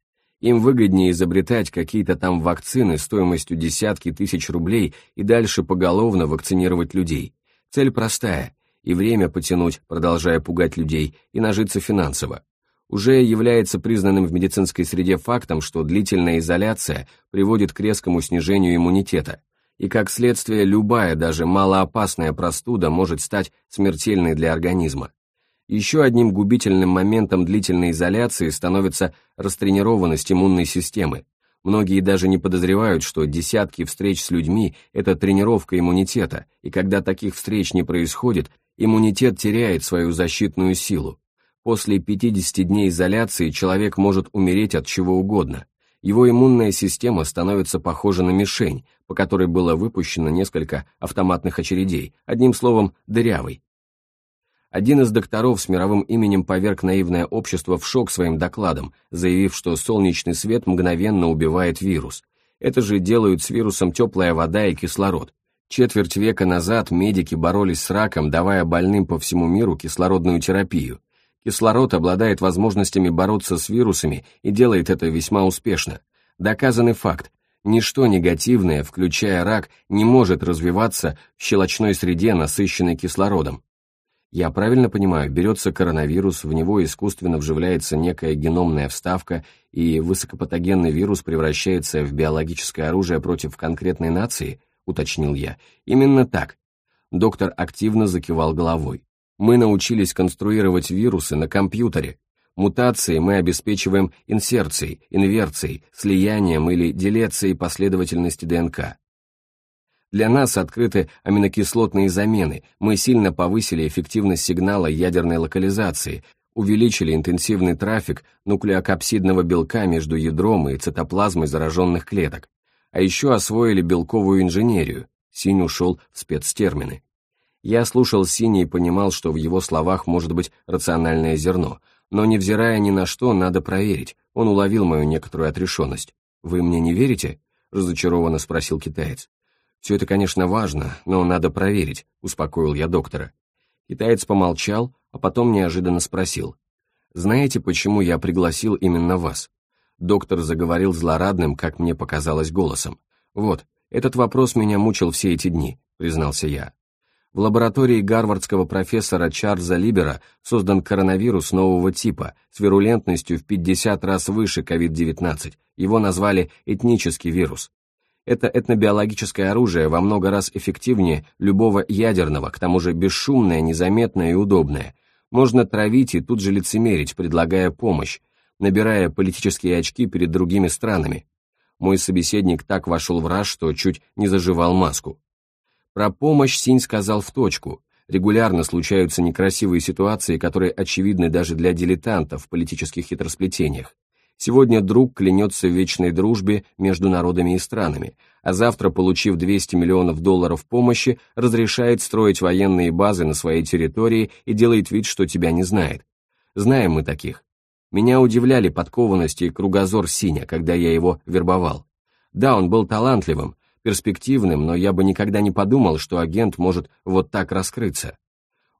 Speaker 1: Им выгоднее изобретать какие-то там вакцины стоимостью десятки тысяч рублей и дальше поголовно вакцинировать людей. Цель простая и время потянуть, продолжая пугать людей, и нажиться финансово. Уже является признанным в медицинской среде фактом, что длительная изоляция приводит к резкому снижению иммунитета, и как следствие любая, даже малоопасная простуда может стать смертельной для организма. Еще одним губительным моментом длительной изоляции становится растренированность иммунной системы. Многие даже не подозревают, что десятки встреч с людьми – это тренировка иммунитета, и когда таких встреч не происходит, иммунитет теряет свою защитную силу. После 50 дней изоляции человек может умереть от чего угодно. Его иммунная система становится похожа на мишень, по которой было выпущено несколько автоматных очередей, одним словом, дырявой. Один из докторов с мировым именем поверг наивное общество в шок своим докладом, заявив, что солнечный свет мгновенно убивает вирус. Это же делают с вирусом теплая вода и кислород. Четверть века назад медики боролись с раком, давая больным по всему миру кислородную терапию. Кислород обладает возможностями бороться с вирусами и делает это весьма успешно. Доказанный факт. Ничто негативное, включая рак, не может развиваться в щелочной среде, насыщенной кислородом. Я правильно понимаю, берется коронавирус, в него искусственно вживляется некая геномная вставка, и высокопатогенный вирус превращается в биологическое оружие против конкретной нации –— уточнил я. «Именно так». Доктор активно закивал головой. «Мы научились конструировать вирусы на компьютере. Мутации мы обеспечиваем инсерцией, инверцией, слиянием или делецией последовательности ДНК. Для нас открыты аминокислотные замены, мы сильно повысили эффективность сигнала ядерной локализации, увеличили интенсивный трафик нуклеокапсидного белка между ядром и цитоплазмой зараженных клеток, а еще освоили белковую инженерию. Синь ушел в спецтермины. Я слушал Синя и понимал, что в его словах может быть рациональное зерно, но, невзирая ни на что, надо проверить. Он уловил мою некоторую отрешенность. «Вы мне не верите?» — разочарованно спросил китаец. «Все это, конечно, важно, но надо проверить», — успокоил я доктора. Китаец помолчал, а потом неожиданно спросил. «Знаете, почему я пригласил именно вас?» Доктор заговорил злорадным, как мне показалось, голосом. «Вот, этот вопрос меня мучил все эти дни», — признался я. В лаборатории гарвардского профессора Чарльза Либера создан коронавирус нового типа с вирулентностью в 50 раз выше COVID-19. Его назвали этнический вирус. Это этнобиологическое оружие во много раз эффективнее любого ядерного, к тому же бесшумное, незаметное и удобное. Можно травить и тут же лицемерить, предлагая помощь, набирая политические очки перед другими странами. Мой собеседник так вошел в раж, что чуть не заживал маску. Про помощь Синь сказал в точку. Регулярно случаются некрасивые ситуации, которые очевидны даже для дилетантов в политических хитросплетениях. Сегодня друг клянется в вечной дружбе между народами и странами, а завтра, получив 200 миллионов долларов помощи, разрешает строить военные базы на своей территории и делает вид, что тебя не знает. Знаем мы таких. Меня удивляли подкованность и кругозор Синя, когда я его вербовал. Да, он был талантливым, перспективным, но я бы никогда не подумал, что агент может вот так раскрыться.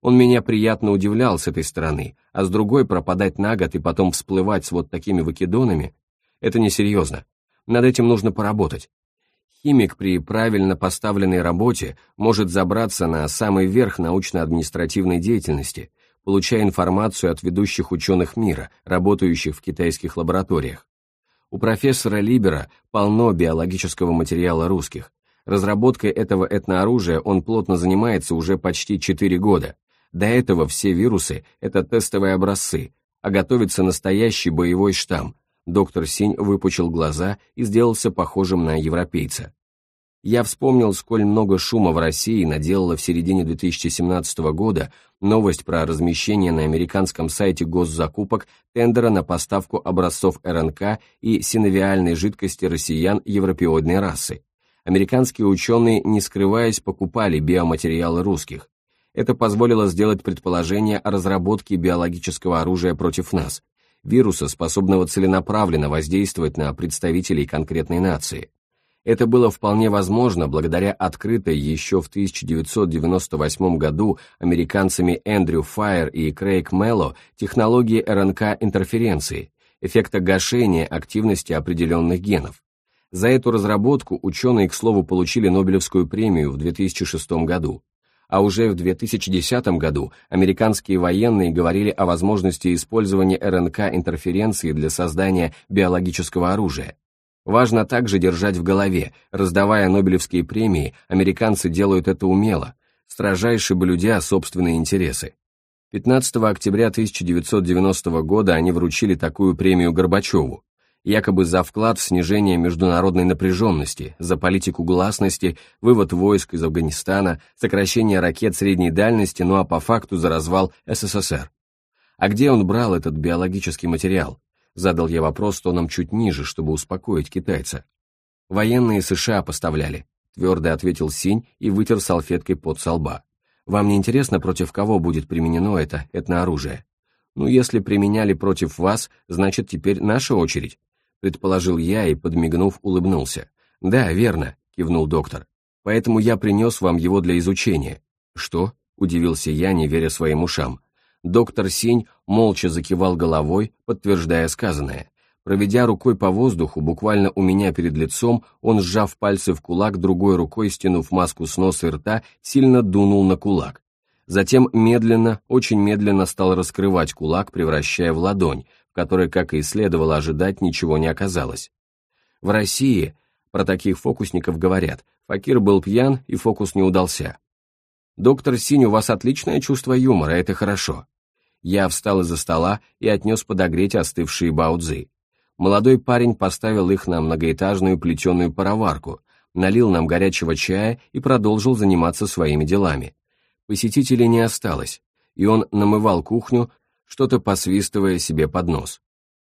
Speaker 1: Он меня приятно удивлял с этой стороны, а с другой пропадать на год и потом всплывать с вот такими выкидонами — это несерьезно. Над этим нужно поработать. Химик при правильно поставленной работе может забраться на самый верх научно-административной деятельности, получая информацию от ведущих ученых мира, работающих в китайских лабораториях. У профессора Либера полно биологического материала русских. Разработкой этого этнооружия он плотно занимается уже почти 4 года. До этого все вирусы – это тестовые образцы, а готовится настоящий боевой штамм. Доктор Синь выпучил глаза и сделался похожим на европейца. Я вспомнил, сколь много шума в России наделала в середине 2017 года новость про размещение на американском сайте госзакупок тендера на поставку образцов РНК и синовиальной жидкости россиян европеоидной расы. Американские ученые, не скрываясь, покупали биоматериалы русских. Это позволило сделать предположение о разработке биологического оружия против нас, вируса, способного целенаправленно воздействовать на представителей конкретной нации. Это было вполне возможно благодаря открытой еще в 1998 году американцами Эндрю Файер и Крейг Мелло технологии РНК-интерференции, эффекта гашения активности определенных генов. За эту разработку ученые, к слову, получили Нобелевскую премию в 2006 году. А уже в 2010 году американские военные говорили о возможности использования РНК-интерференции для создания биологического оружия. Важно также держать в голове, раздавая Нобелевские премии, американцы делают это умело, строжайше блюдя собственные интересы. 15 октября 1990 года они вручили такую премию Горбачеву, якобы за вклад в снижение международной напряженности, за политику гласности, вывод войск из Афганистана, сокращение ракет средней дальности, ну а по факту за развал СССР. А где он брал этот биологический материал? Задал я вопрос тоном чуть ниже, чтобы успокоить китайца. Военные США поставляли, твердо ответил Синь и вытер салфеткой под со лба. Вам не интересно, против кого будет применено это этнооружие? Ну, если применяли против вас, значит, теперь наша очередь, предположил я и, подмигнув, улыбнулся. Да, верно, кивнул доктор. Поэтому я принес вам его для изучения. Что? Удивился я, не веря своим ушам. Доктор Синь молча закивал головой, подтверждая сказанное. Проведя рукой по воздуху, буквально у меня перед лицом, он, сжав пальцы в кулак, другой рукой, стянув маску с носа и рта, сильно дунул на кулак. Затем медленно, очень медленно стал раскрывать кулак, превращая в ладонь, в которой, как и следовало ожидать, ничего не оказалось. В России про таких фокусников говорят, факир был пьян и фокус не удался. «Доктор Синь, у вас отличное чувство юмора, это хорошо. Я встал из-за стола и отнес подогреть остывшие баудзы. Молодой парень поставил их на многоэтажную плетеную пароварку, налил нам горячего чая и продолжил заниматься своими делами. Посетителей не осталось, и он намывал кухню, что-то посвистывая себе под нос.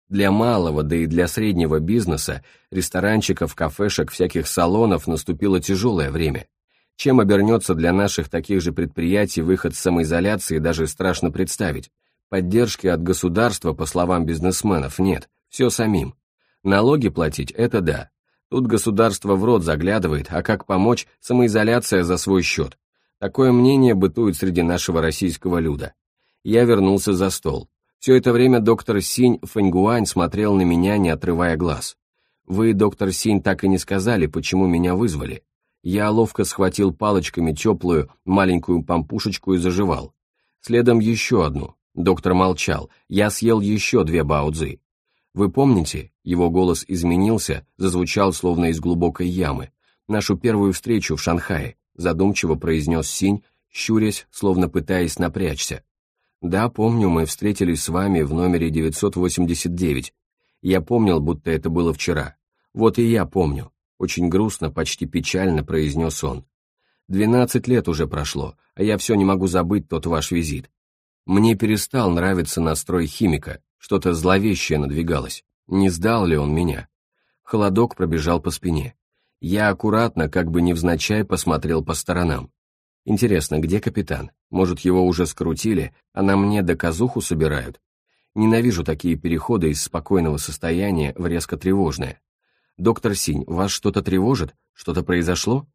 Speaker 1: Для малого, да и для среднего бизнеса, ресторанчиков, кафешек, всяких салонов наступило тяжелое время. Чем обернется для наших таких же предприятий выход с самоизоляции, даже страшно представить. Поддержки от государства, по словам бизнесменов, нет, все самим. Налоги платить – это да. Тут государство в рот заглядывает, а как помочь – самоизоляция за свой счет. Такое мнение бытует среди нашего российского люда. Я вернулся за стол. Все это время доктор Синь Фэньгуань смотрел на меня, не отрывая глаз. Вы, доктор Синь, так и не сказали, почему меня вызвали. Я ловко схватил палочками теплую маленькую пампушечку и заживал. Следом еще одну, Доктор молчал. Я съел еще две баудзы. Вы помните, его голос изменился, зазвучал словно из глубокой ямы. Нашу первую встречу в Шанхае, задумчиво произнес Синь, щурясь, словно пытаясь напрячься. Да, помню, мы встретились с вами в номере 989. Я помнил, будто это было вчера. Вот и я помню. Очень грустно, почти печально произнес он. Двенадцать лет уже прошло, а я все не могу забыть тот ваш визит. Мне перестал нравиться настрой химика, что-то зловещее надвигалось. Не сдал ли он меня? Холодок пробежал по спине. Я аккуратно, как бы невзначай, посмотрел по сторонам. Интересно, где капитан? Может, его уже скрутили, а на мне доказуху собирают? Ненавижу такие переходы из спокойного состояния в резко тревожное. «Доктор Синь, вас что-то тревожит? Что-то произошло?»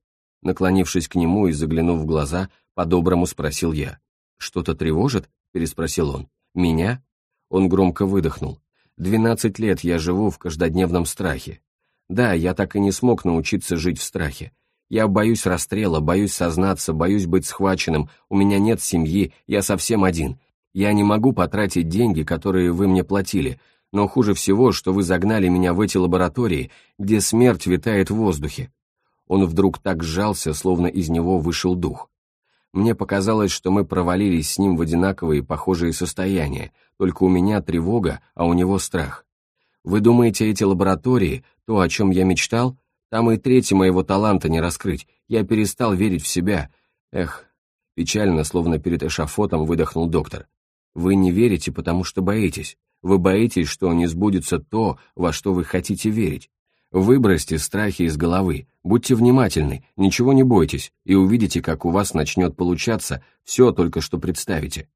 Speaker 1: Наклонившись к нему и заглянув в глаза, по-доброму спросил я. «Что-то тревожит?» — переспросил он. «Меня?» Он громко выдохнул. «Двенадцать лет я живу в каждодневном страхе. Да, я так и не смог научиться жить в страхе. Я боюсь расстрела, боюсь сознаться, боюсь быть схваченным, у меня нет семьи, я совсем один. Я не могу потратить деньги, которые вы мне платили, но хуже всего, что вы загнали меня в эти лаборатории, где смерть витает в воздухе. Он вдруг так сжался, словно из него вышел дух. Мне показалось, что мы провалились с ним в одинаковые похожие состояния, только у меня тревога, а у него страх. Вы думаете, эти лаборатории, то, о чем я мечтал, там и трети моего таланта не раскрыть. Я перестал верить в себя. Эх, печально, словно перед эшафотом, выдохнул доктор. Вы не верите, потому что боитесь. Вы боитесь, что не сбудется то, во что вы хотите верить. Выбросьте страхи из головы, будьте внимательны, ничего не бойтесь, и увидите, как у вас начнет получаться все только что представите.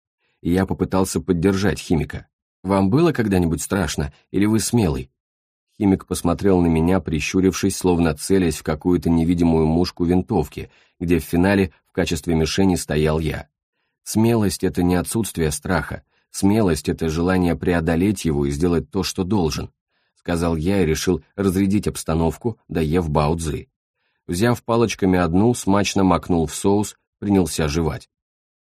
Speaker 1: я попытался поддержать химика. Вам было когда-нибудь страшно, или вы смелый? Химик посмотрел на меня, прищурившись, словно целясь в какую-то невидимую мушку винтовки, где в финале в качестве мишени стоял я. Смелость — это не отсутствие страха, смелость — это желание преодолеть его и сделать то, что должен, сказал я и решил разрядить обстановку, доев баудзы. Взяв палочками одну, смачно макнул в соус, принялся жевать.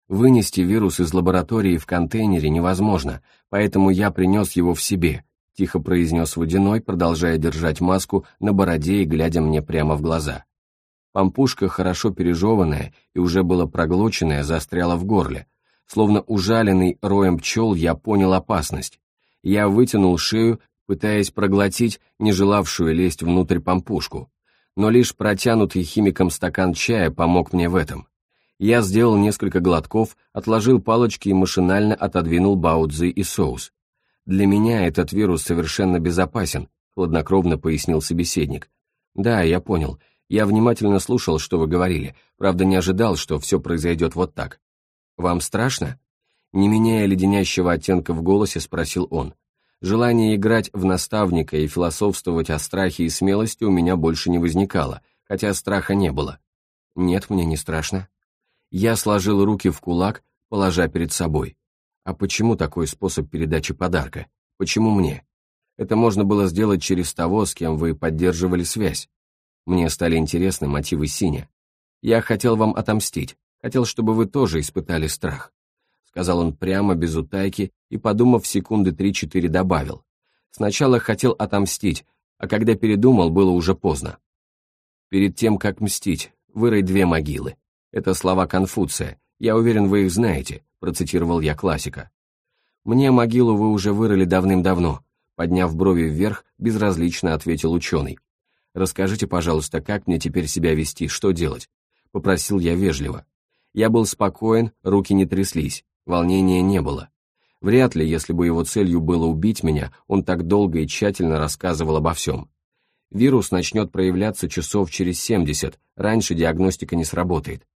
Speaker 1: Вынести вирус из лаборатории в контейнере невозможно, поэтому я принес его в себе, тихо произнес Водяной, продолжая держать маску на бороде и глядя мне прямо в глаза. Пампушка, хорошо пережеванная и уже было проглоченная, застряла в горле. Словно ужаленный роем пчел, я понял опасность. Я вытянул шею, пытаясь проглотить не желавшую лезть внутрь пампушку. Но лишь протянутый химиком стакан чая помог мне в этом. Я сделал несколько глотков, отложил палочки и машинально отодвинул баудзы и соус. «Для меня этот вирус совершенно безопасен», — хладнокровно пояснил собеседник. «Да, я понял. Я внимательно слушал, что вы говорили, правда не ожидал, что все произойдет вот так. Вам страшно?» Не меняя леденящего оттенка в голосе, спросил он. Желание играть в наставника и философствовать о страхе и смелости у меня больше не возникало, хотя страха не было. Нет, мне не страшно. Я сложил руки в кулак, положа перед собой. А почему такой способ передачи подарка? Почему мне? Это можно было сделать через того, с кем вы поддерживали связь. Мне стали интересны мотивы Синя. Я хотел вам отомстить, хотел, чтобы вы тоже испытали страх. Сказал он прямо, без утайки, и, подумав секунды три-четыре, добавил. Сначала хотел отомстить, а когда передумал, было уже поздно. Перед тем, как мстить, вырой две могилы. Это слова Конфуция, я уверен, вы их знаете, процитировал я классика. «Мне могилу вы уже вырыли давным-давно», подняв брови вверх, безразлично ответил ученый. «Расскажите, пожалуйста, как мне теперь себя вести, что делать?» Попросил я вежливо. Я был спокоен, руки не тряслись, волнения не было. Вряд ли, если бы его целью было убить меня, он так долго и тщательно рассказывал обо всем. Вирус начнет проявляться часов через 70, раньше диагностика не сработает.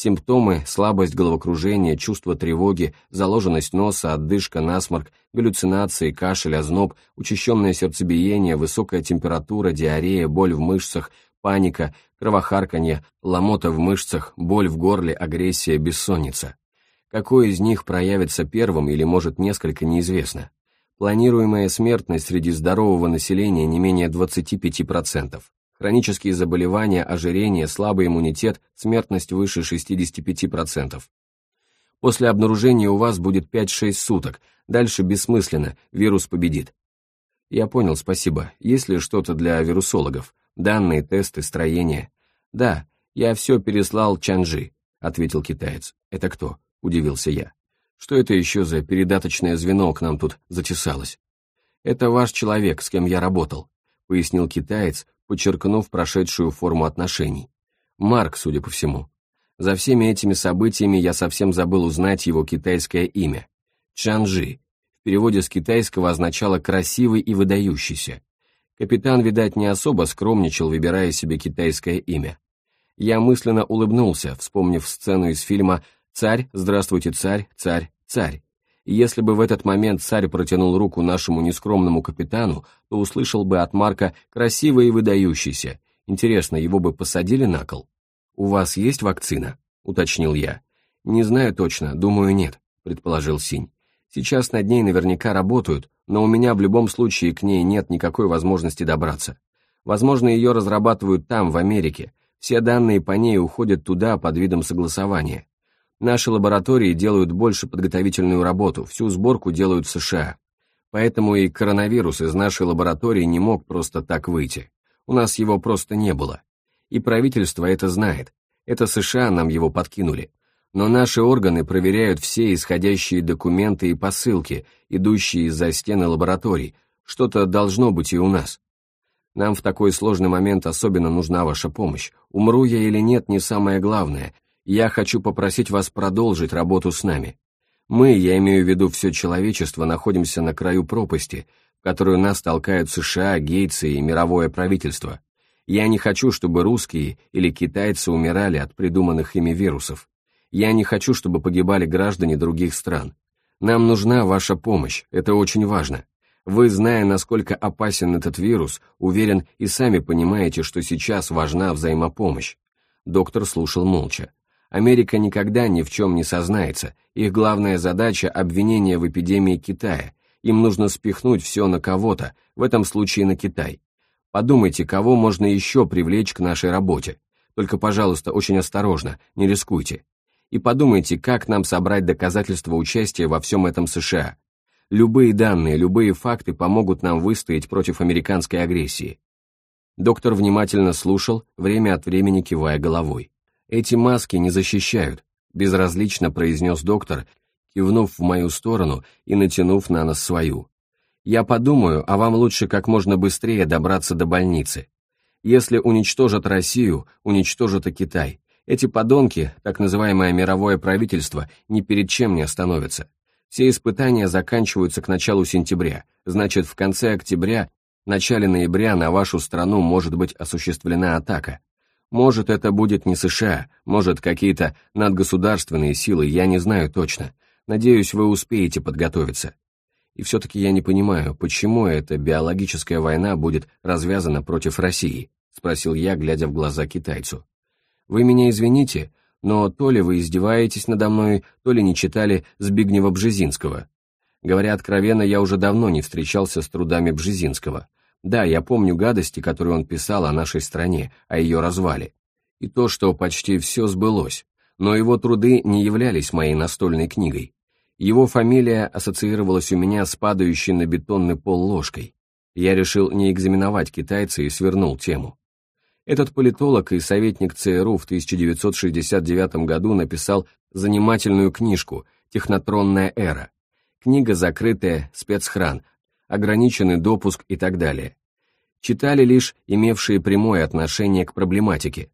Speaker 1: Симптомы – слабость головокружения, чувство тревоги, заложенность носа, отдышка, насморк, галлюцинации, кашель, озноб, учащенное сердцебиение, высокая температура, диарея, боль в мышцах, паника, кровохарканье, ломота в мышцах, боль в горле, агрессия, бессонница. Какой из них проявится первым или, может, несколько, неизвестно. Планируемая смертность среди здорового населения не менее 25%. Хронические заболевания, ожирение, слабый иммунитет, смертность выше 65%. После обнаружения у вас будет 5-6 суток, дальше бессмысленно, вирус победит. Я понял, спасибо. Есть ли что-то для вирусологов? Данные, тесты, строение? Да, я все переслал Чанжи, ответил китаец. Это кто? Удивился я. Что это еще за передаточное звено к нам тут затесалось? Это ваш человек, с кем я работал, пояснил китаец, подчеркнув прошедшую форму отношений. Марк, судя по всему. За всеми этими событиями я совсем забыл узнать его китайское имя. Чанжи. В переводе с китайского означало «красивый и выдающийся». Капитан, видать, не особо скромничал, выбирая себе китайское имя. Я мысленно улыбнулся, вспомнив сцену из фильма «Царь, здравствуйте, царь, царь, царь». И если бы в этот момент царь протянул руку нашему нескромному капитану, то услышал бы от Марка «красивый и выдающийся». Интересно, его бы посадили на кол? «У вас есть вакцина?» — уточнил я. «Не знаю точно, думаю, нет», — предположил Синь. «Сейчас над ней наверняка работают, но у меня в любом случае к ней нет никакой возможности добраться. Возможно, ее разрабатывают там, в Америке. Все данные по ней уходят туда под видом согласования. Наши лаборатории делают больше подготовительную работу, всю сборку делают в США. Поэтому и коронавирус из нашей лаборатории не мог просто так выйти. У нас его просто не было. И правительство это знает. Это США нам его подкинули но наши органы проверяют все исходящие документы и посылки, идущие из-за стены лабораторий, что-то должно быть и у нас. Нам в такой сложный момент особенно нужна ваша помощь. Умру я или нет, не самое главное. Я хочу попросить вас продолжить работу с нами. Мы, я имею в виду все человечество, находимся на краю пропасти, в которую нас толкают США, Гейтсы и мировое правительство. Я не хочу, чтобы русские или китайцы умирали от придуманных ими вирусов. Я не хочу, чтобы погибали граждане других стран. Нам нужна ваша помощь, это очень важно. Вы, зная, насколько опасен этот вирус, уверен, и сами понимаете, что сейчас важна взаимопомощь. Доктор слушал молча. Америка никогда ни в чем не сознается, их главная задача – обвинение в эпидемии Китая. Им нужно спихнуть все на кого-то, в этом случае на Китай. Подумайте, кого можно еще привлечь к нашей работе. Только, пожалуйста, очень осторожно, не рискуйте и подумайте, как нам собрать доказательства участия во всем этом США. Любые данные, любые факты помогут нам выстоять против американской агрессии. Доктор внимательно слушал, время от времени кивая головой. «Эти маски не защищают», — безразлично произнес доктор, кивнув в мою сторону и натянув на нас свою. «Я подумаю, а вам лучше как можно быстрее добраться до больницы. Если уничтожат Россию, уничтожат и Китай. Эти подонки, так называемое мировое правительство, ни перед чем не остановятся. Все испытания заканчиваются к началу сентября, значит, в конце октября, начале ноября на вашу страну может быть осуществлена атака. Может, это будет не США, может, какие-то надгосударственные силы, я не знаю точно. Надеюсь, вы успеете подготовиться. И все-таки я не понимаю, почему эта биологическая война будет развязана против России, спросил я, глядя в глаза китайцу. Вы меня извините, но то ли вы издеваетесь надо мной, то ли не читали Збигнева Бжезинского. Говоря откровенно, я уже давно не встречался с трудами Бжезинского. Да, я помню гадости, которые он писал о нашей стране, о ее развале. И то, что почти все сбылось. Но его труды не являлись моей настольной книгой. Его фамилия ассоциировалась у меня с падающей на бетонный пол ложкой. Я решил не экзаменовать китайца и свернул тему. Этот политолог и советник ЦРУ в 1969 году написал занимательную книжку «Технотронная эра». Книга закрытая, спецхран, ограниченный допуск и так далее. Читали лишь имевшие прямое отношение к проблематике.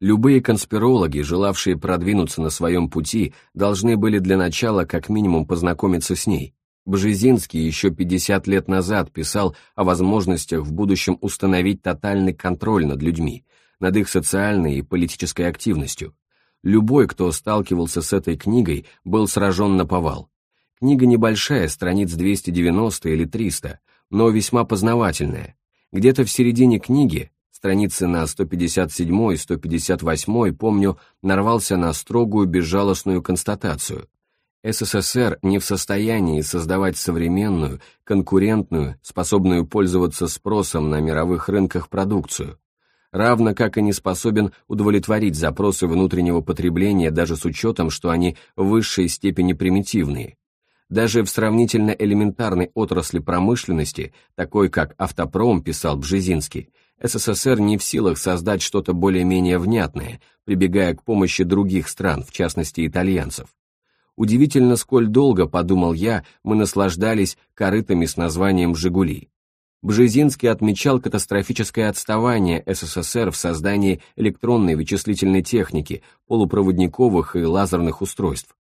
Speaker 1: Любые конспирологи, желавшие продвинуться на своем пути, должны были для начала как минимум познакомиться с ней. Бжезинский еще 50 лет назад писал о возможностях в будущем установить тотальный контроль над людьми, над их социальной и политической активностью. Любой, кто сталкивался с этой книгой, был сражен на повал. Книга небольшая, страниц 290 или 300, но весьма познавательная. Где-то в середине книги, страницы на 157 и 158, помню, нарвался на строгую безжалостную констатацию. СССР не в состоянии создавать современную, конкурентную, способную пользоваться спросом на мировых рынках продукцию, равно как и не способен удовлетворить запросы внутреннего потребления даже с учетом, что они в высшей степени примитивные. Даже в сравнительно элементарной отрасли промышленности, такой как автопром, писал Бжезинский, СССР не в силах создать что-то более-менее внятное, прибегая к помощи других стран, в частности итальянцев. Удивительно, сколь долго, подумал я, мы наслаждались корытами с названием «Жигули». Бжезинский отмечал катастрофическое отставание СССР в создании электронной вычислительной техники, полупроводниковых и лазерных устройств.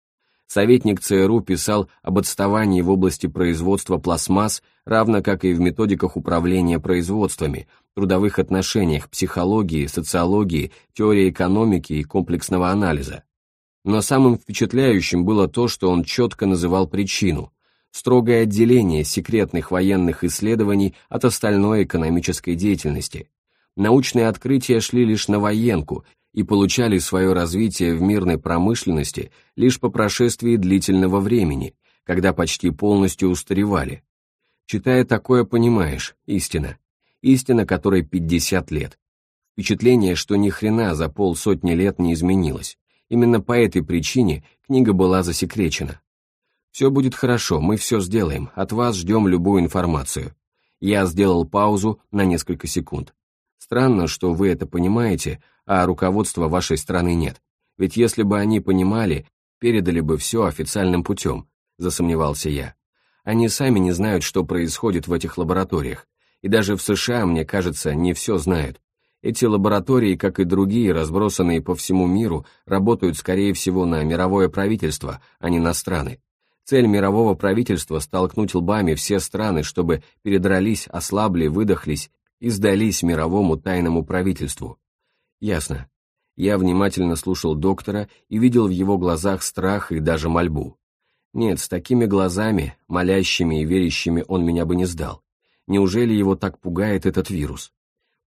Speaker 1: Советник ЦРУ писал об отставании в области производства пластмасс, равно как и в методиках управления производствами, трудовых отношениях, психологии, социологии, теории экономики и комплексного анализа. Но самым впечатляющим было то, что он четко называл причину – строгое отделение секретных военных исследований от остальной экономической деятельности. Научные открытия шли лишь на военку и получали свое развитие в мирной промышленности лишь по прошествии длительного времени, когда почти полностью устаревали. Читая такое, понимаешь, истина. Истина, которой 50 лет. Впечатление, что ни хрена за полсотни лет не изменилось. Именно по этой причине книга была засекречена. «Все будет хорошо, мы все сделаем, от вас ждем любую информацию». Я сделал паузу на несколько секунд. Странно, что вы это понимаете, а руководства вашей страны нет. Ведь если бы они понимали, передали бы все официальным путем, засомневался я. Они сами не знают, что происходит в этих лабораториях. И даже в США, мне кажется, не все знают. Эти лаборатории, как и другие, разбросанные по всему миру, работают, скорее всего, на мировое правительство, а не на страны. Цель мирового правительства – столкнуть лбами все страны, чтобы передрались, ослабли, выдохлись и сдались мировому тайному правительству. Ясно. Я внимательно слушал доктора и видел в его глазах страх и даже мольбу. Нет, с такими глазами, молящими и верящими он меня бы не сдал. Неужели его так пугает этот вирус?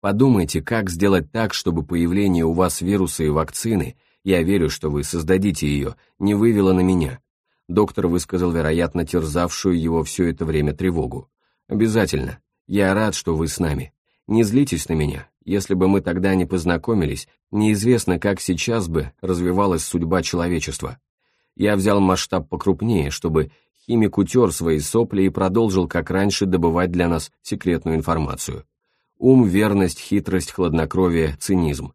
Speaker 1: Подумайте, как сделать так, чтобы появление у вас вируса и вакцины, я верю, что вы создадите ее, не вывело на меня. Доктор высказал, вероятно, терзавшую его все это время тревогу. Обязательно. Я рад, что вы с нами. Не злитесь на меня. Если бы мы тогда не познакомились, неизвестно, как сейчас бы развивалась судьба человечества. Я взял масштаб покрупнее, чтобы химик утер свои сопли и продолжил, как раньше, добывать для нас секретную информацию. Ум, верность, хитрость, хладнокровие, цинизм.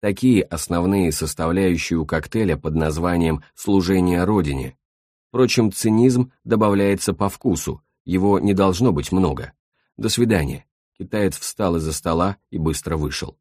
Speaker 1: Такие основные составляющие у коктейля под названием «служение Родине». Впрочем, цинизм добавляется по вкусу, его не должно быть много. До свидания. Китаец встал из-за стола и быстро вышел.